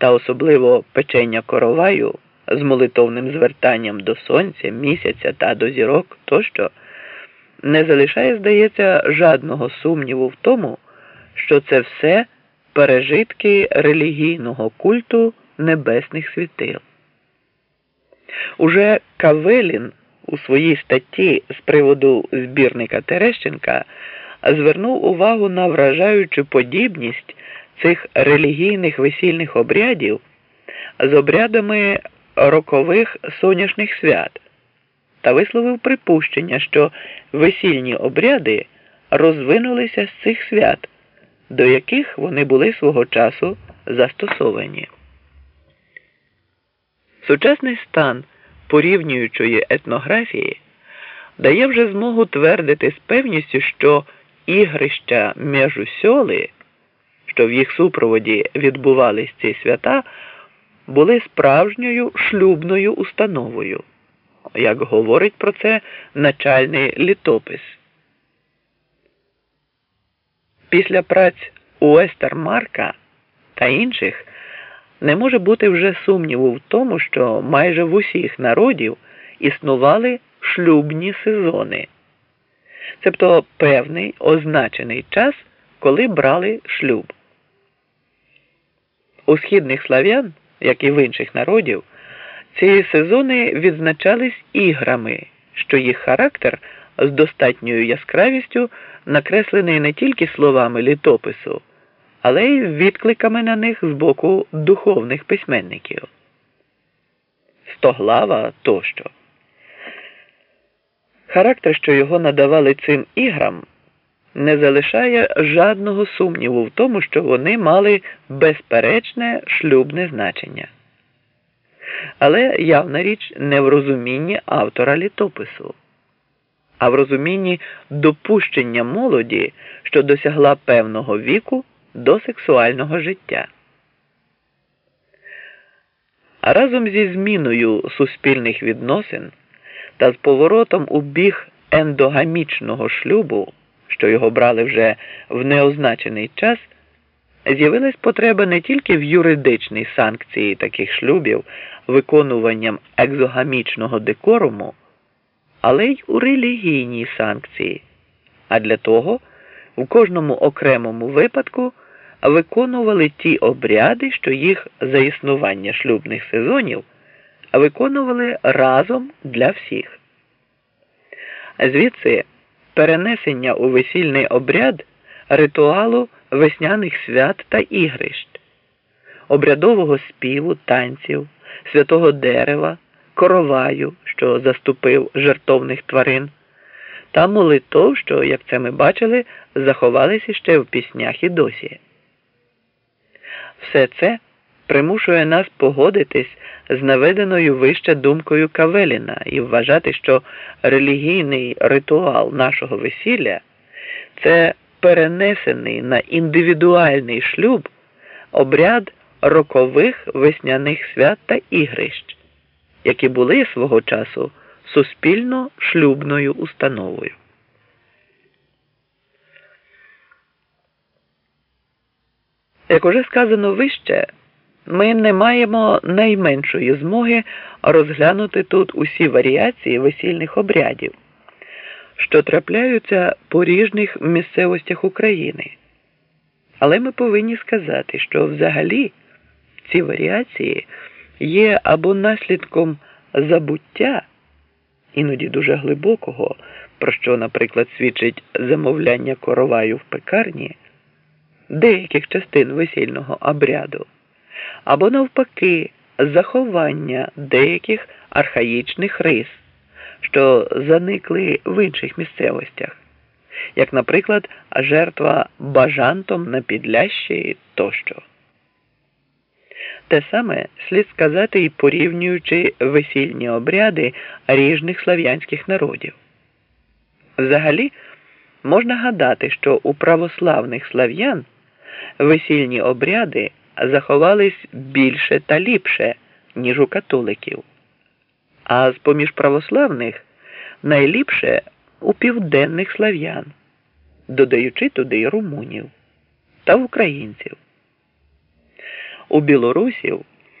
та особливо печення короваю з молитовним звертанням до сонця, місяця та до зірок тощо, не залишає, здається, жадного сумніву в тому, що це все пережитки релігійного культу небесних світил. Уже Кавелін у своїй статті з приводу збірника Терещенка звернув увагу на вражаючу подібність цих релігійних весільних обрядів з обрядами рокових сонячних свят та висловив припущення, що весільні обряди розвинулися з цих свят, до яких вони були свого часу застосовані. Сучасний стан порівнюючої етнографії дає вже змогу твердити з певністю, що ігрища межусьоли, що в їх супроводі відбувались ці свята, були справжньою шлюбною установою, як говорить про це начальний літопис. Після праць Уестермарка та інших не може бути вже сумніву в тому, що майже в усіх народів існували шлюбні сезони, цебто певний означений час, коли брали шлюб. У східних слав'ян, як і в інших народів, ці сезони відзначались іграми, що їх характер з достатньою яскравістю накреслений не тільки словами літопису але й відкликами на них з боку духовних письменників. Стоглава тощо. Характер, що його надавали цим іграм, не залишає жадного сумніву в тому, що вони мали безперечне шлюбне значення. Але явна річ не в розумінні автора літопису, а в розумінні допущення молоді, що досягла певного віку до сексуального життя. А разом зі зміною суспільних відносин та з поворотом у біг ендогамічного шлюбу, що його брали вже в неозначений час, з'явилась потреба не тільки в юридичній санкції таких шлюбів виконуванням екзогамічного декоруму, але й у релігійній санкції. А для того у кожному окремому випадку виконували ті обряди, що їх за існування шлюбних сезонів виконували разом для всіх. Звідси перенесення у весільний обряд ритуалу весняних свят та ігрищ, обрядового співу, танців, святого дерева, короваю, що заступив жертовних тварин, та молитов, що, як це ми бачили, заховалися ще в піснях і досі. Все це примушує нас погодитись з наведеною вище думкою Кавеліна і вважати, що релігійний ритуал нашого весілля це перенесений на індивідуальний шлюб обряд рокових весняних свят та ігрищ, які були свого часу суспільно шлюбною установою. Як уже сказано вище, ми не маємо найменшої змоги розглянути тут усі варіації весільних обрядів, що трапляються по ріжних місцевостях України. Але ми повинні сказати, що взагалі ці варіації є або наслідком забуття, іноді дуже глибокого, про що, наприклад, свідчить замовляння короваю в пекарні деяких частин весільного обряду, або навпаки, заховання деяких архаїчних рис, що заникли в інших місцевостях, як, наприклад, жертва бажантом на підлящі тощо. Те саме слід сказати і порівнюючи весільні обряди ріжних слав'янських народів. Взагалі, можна гадати, що у православних слав'ян весільні обряди заховались більше та ліпше, ніж у католиків, а з поміж православних найліпше у південних слав'ян, додаючи туди й румунів та українців. у білорусів